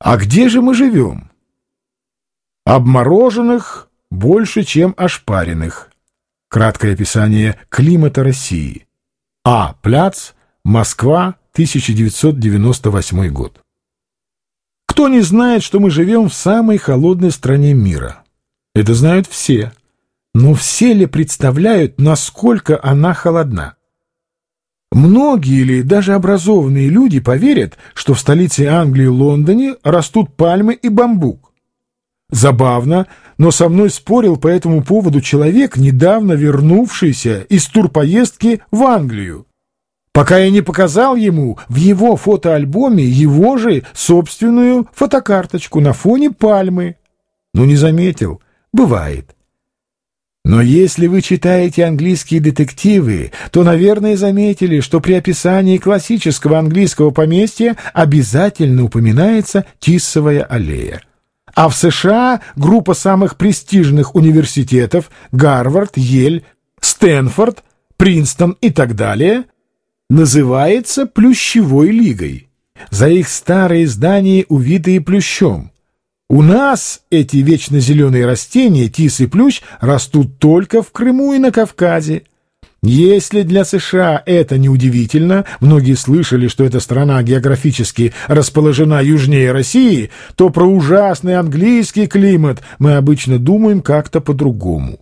А где же мы живем? Обмороженных больше, чем ошпаренных. Краткое описание климата России. А. Пляц. Москва. 1998 год. Кто не знает, что мы живем в самой холодной стране мира? Это знают все. Но все ли представляют, насколько она холодна? Многие или даже образованные люди поверят, что в столице Англии Лондоне растут пальмы и бамбук. Забавно, но со мной спорил по этому поводу человек, недавно вернувшийся из турпоездки в Англию. Пока я не показал ему в его фотоальбоме его же собственную фотокарточку на фоне пальмы. Ну, не заметил. Бывает. Но если вы читаете английские детективы, то, наверное, заметили, что при описании классического английского поместья обязательно упоминается Тиссовая аллея. А в США группа самых престижных университетов – Гарвард, Ель, Стэнфорд, Принстон и так далее – называется Плющевой лигой. За их старые здания, увитые плющом. У нас эти вечно зеленые растения, тис и плющ, растут только в Крыму и на Кавказе. Если для США это неудивительно, многие слышали, что эта страна географически расположена южнее России, то про ужасный английский климат мы обычно думаем как-то по-другому.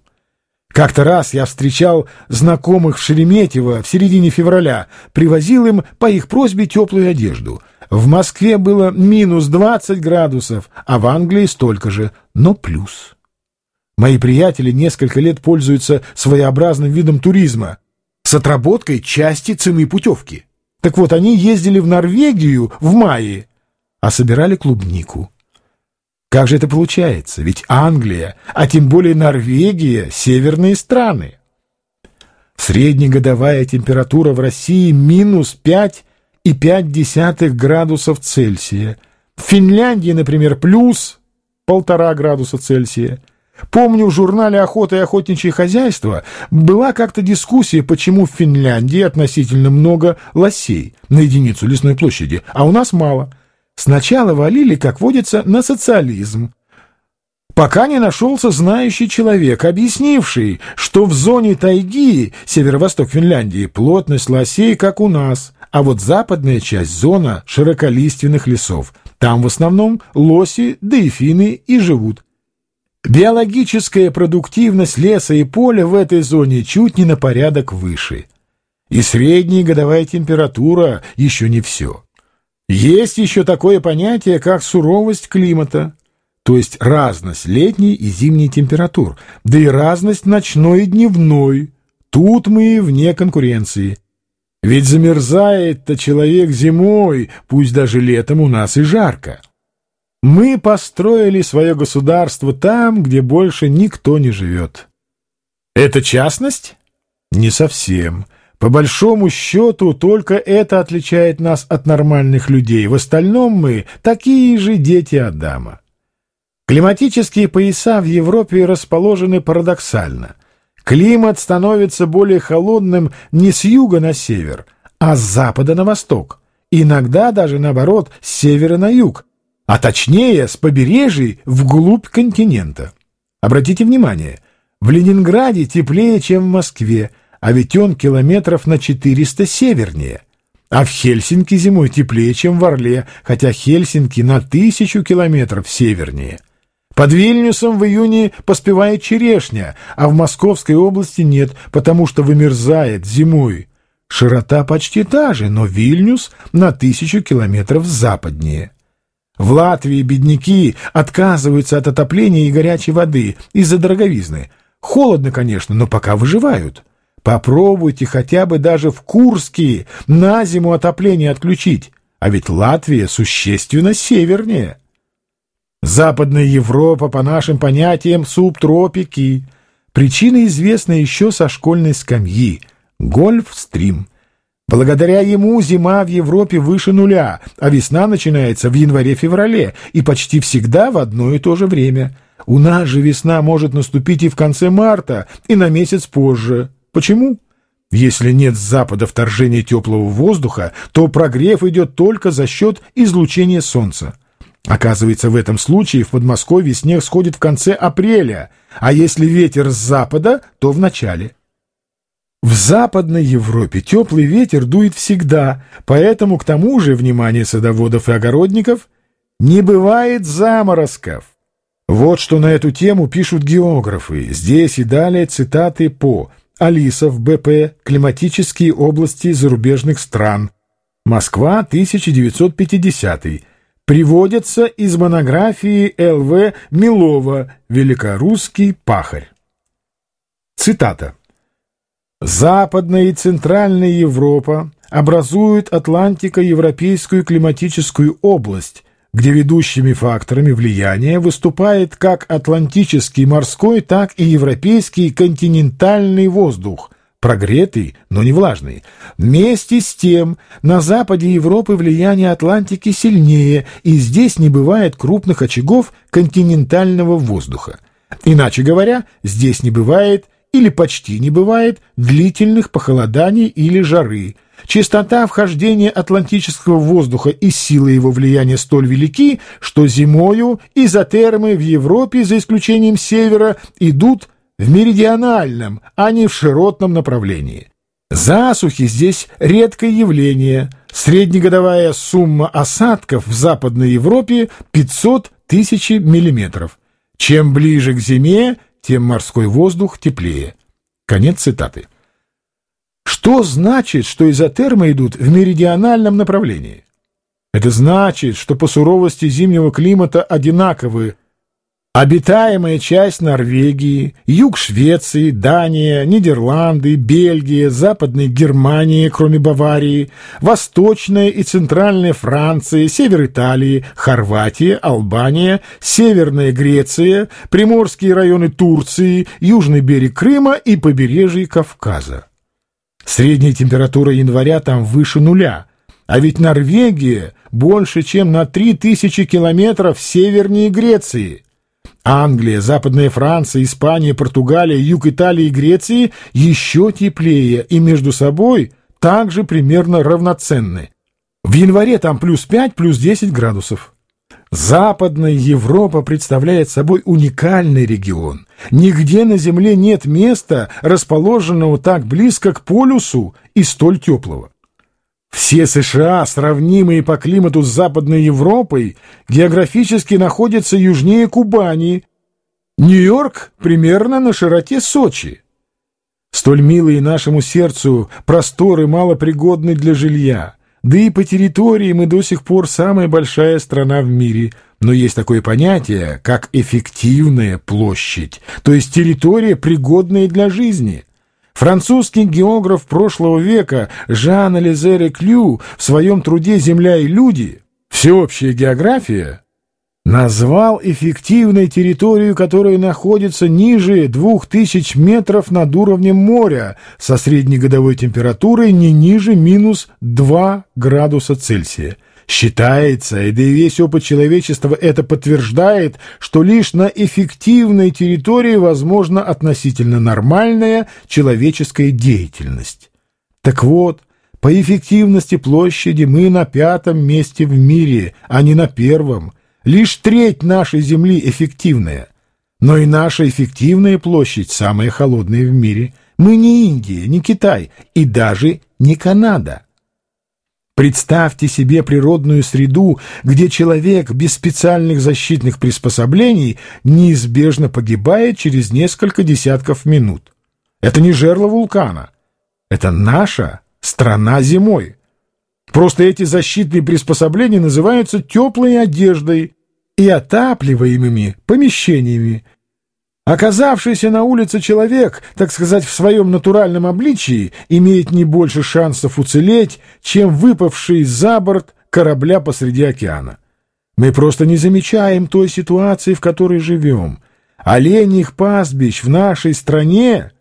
Как-то раз я встречал знакомых в Шереметьево в середине февраля, привозил им по их просьбе теплую одежду — в Москве было минус 20 градусов, а в Англии столько же, но плюс. Мои приятели несколько лет пользуются своеобразным видом туризма с отработкой части цены путевки. Так вот, они ездили в Норвегию в мае, а собирали клубнику. Как же это получается? Ведь Англия, а тем более Норвегия — северные страны. Среднегодовая температура в России минус 5 и 0,5 градусов Цельсия. В Финляндии, например, плюс полтора градуса Цельсия. Помню, в журнале «Охота и охотничье хозяйство» была как-то дискуссия, почему в Финляндии относительно много лосей на единицу лесной площади, а у нас мало. Сначала валили, как водится, на социализм. Пока не нашелся знающий человек, объяснивший, что в зоне тайги, северо-восток Финляндии, плотность лосей, как у нас – а вот западная часть — зона широколиственных лесов. Там в основном лоси, дельфины и живут. Биологическая продуктивность леса и поля в этой зоне чуть не на порядок выше. И средняя годовая температура еще не все. Есть еще такое понятие, как суровость климата, то есть разность летней и зимней температур, да и разность ночной и дневной. Тут мы вне конкуренции. Ведь замерзает-то человек зимой, пусть даже летом у нас и жарко. Мы построили свое государство там, где больше никто не живет. Это частность? Не совсем. По большому счету, только это отличает нас от нормальных людей. В остальном мы такие же дети Адама. Климатические пояса в Европе расположены парадоксально. Климат становится более холодным не с юга на север, а с запада на восток. Иногда даже, наоборот, с севера на юг, а точнее с побережий вглубь континента. Обратите внимание, в Ленинграде теплее, чем в Москве, а ведь он километров на 400 севернее. А в Хельсинки зимой теплее, чем в Орле, хотя Хельсинки на тысячу километров севернее. Под Вильнюсом в июне поспевает черешня, а в Московской области нет, потому что вымерзает зимой. Широта почти та же, но Вильнюс на тысячу километров западнее. В Латвии бедняки отказываются от отопления и горячей воды из-за дороговизны. Холодно, конечно, но пока выживают. Попробуйте хотя бы даже в Курске на зиму отопление отключить, а ведь Латвия существенно севернее. Западная Европа, по нашим понятиям, субтропики. Причина известна еще со школьной скамьи. Гольфстрим. Благодаря ему зима в Европе выше нуля, а весна начинается в январе-феврале и почти всегда в одно и то же время. У нас же весна может наступить и в конце марта, и на месяц позже. Почему? Если нет с запада вторжения теплого воздуха, то прогрев идет только за счет излучения солнца. Оказывается, в этом случае в Подмосковье снег сходит в конце апреля, а если ветер с запада, то в начале. В Западной Европе теплый ветер дует всегда, поэтому к тому же, внимание садоводов и огородников, не бывает заморозков. Вот что на эту тему пишут географы. Здесь и далее цитаты по Алисов, БП, климатические области зарубежных стран. Москва, 1950 приводятся из монографии Л.В. Милова «Великорусский пахарь». Цитата. «Западная и Центральная Европа образуют Атлантико-Европейскую климатическую область, где ведущими факторами влияния выступает как Атлантический морской, так и Европейский континентальный воздух – прогретый, но не влажный. Вместе с тем, на западе Европы влияние Атлантики сильнее, и здесь не бывает крупных очагов континентального воздуха. Иначе говоря, здесь не бывает или почти не бывает длительных похолоданий или жары. Частота вхождения атлантического воздуха и сила его влияния столь велики, что зимою изотермы в Европе, за исключением севера, идут в меридиональном, а не в широтном направлении. Засухи здесь редкое явление. Среднегодовая сумма осадков в Западной Европе 500 тысяч миллиметров. Чем ближе к зиме, тем морской воздух теплее. Конец цитаты. Что значит, что изотермы идут в меридиональном направлении? Это значит, что по суровости зимнего климата одинаковы Обитаемая часть Норвегии, юг Швеции, Дания, Нидерланды, Бельгия, Западная Германия, кроме Баварии, Восточная и Центральная Франция, Север Италии, Хорватия, Албания, Северная Греция, Приморские районы Турции, Южный берег Крыма и побережье Кавказа. Средняя температура января там выше нуля, а ведь Норвегия больше, чем на 3000 километров севернее Греции – Англия, Западная Франция, Испания, Португалия, юг Италии и Греции еще теплее и между собой также примерно равноценны. В январе там плюс 5, плюс 10 градусов. Западная Европа представляет собой уникальный регион. Нигде на Земле нет места, расположенного так близко к полюсу и столь теплого. Все США, сравнимые по климату с Западной Европой, географически находятся южнее Кубани. Нью-Йорк примерно на широте Сочи. Столь милые нашему сердцу просторы малопригодны для жилья. Да и по территории мы до сих пор самая большая страна в мире. Но есть такое понятие, как эффективная площадь, то есть территория, пригодная для жизни. Французский географ прошлого века Жан Лизере Клю в своем труде «Земля и люди» «Всеобщая география» назвал эффективной территорию, которая находится ниже 2000 метров над уровнем моря со среднегодовой температурой не ниже минус 2 градуса Цельсия. Считается, и да и весь опыт человечества это подтверждает, что лишь на эффективной территории возможна относительно нормальная человеческая деятельность. Так вот, по эффективности площади мы на пятом месте в мире, а не на первом. Лишь треть нашей Земли эффективная. Но и наша эффективная площадь самая холодная в мире. Мы не Индия, не Китай и даже не Канада. Представьте себе природную среду, где человек без специальных защитных приспособлений неизбежно погибает через несколько десятков минут. Это не жерло вулкана. Это наша страна зимой. Просто эти защитные приспособления называются теплой одеждой и отапливаемыми помещениями, Оказавшийся на улице человек, так сказать, в своем натуральном обличии, имеет не больше шансов уцелеть, чем выпавший за борт корабля посреди океана. Мы просто не замечаем той ситуации, в которой живем. Оленьих пастбищ в нашей стране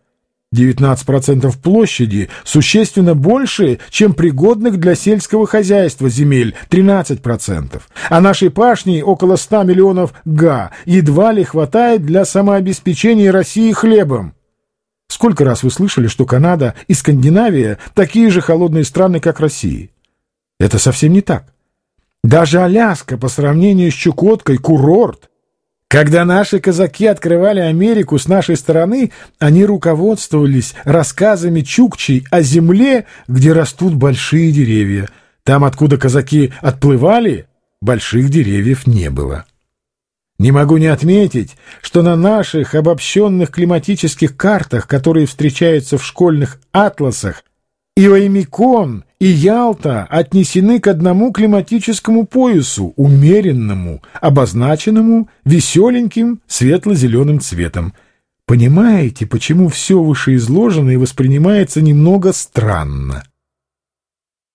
19% площади существенно больше, чем пригодных для сельского хозяйства земель 13%, а нашей пашни около 100 миллионов га едва ли хватает для самообеспечения России хлебом. Сколько раз вы слышали, что Канада и Скандинавия такие же холодные страны, как Россия? Это совсем не так. Даже Аляска по сравнению с Чукоткой — курорт. Когда наши казаки открывали Америку с нашей стороны, они руководствовались рассказами чукчей о земле, где растут большие деревья. Там, откуда казаки отплывали, больших деревьев не было. Не могу не отметить, что на наших обобщенных климатических картах, которые встречаются в школьных атласах, и Оймикон, и Ялта отнесены к одному климатическому поясу, умеренному, обозначенному веселеньким светло-зеленым цветом. Понимаете, почему все вышеизложенное воспринимается немного странно?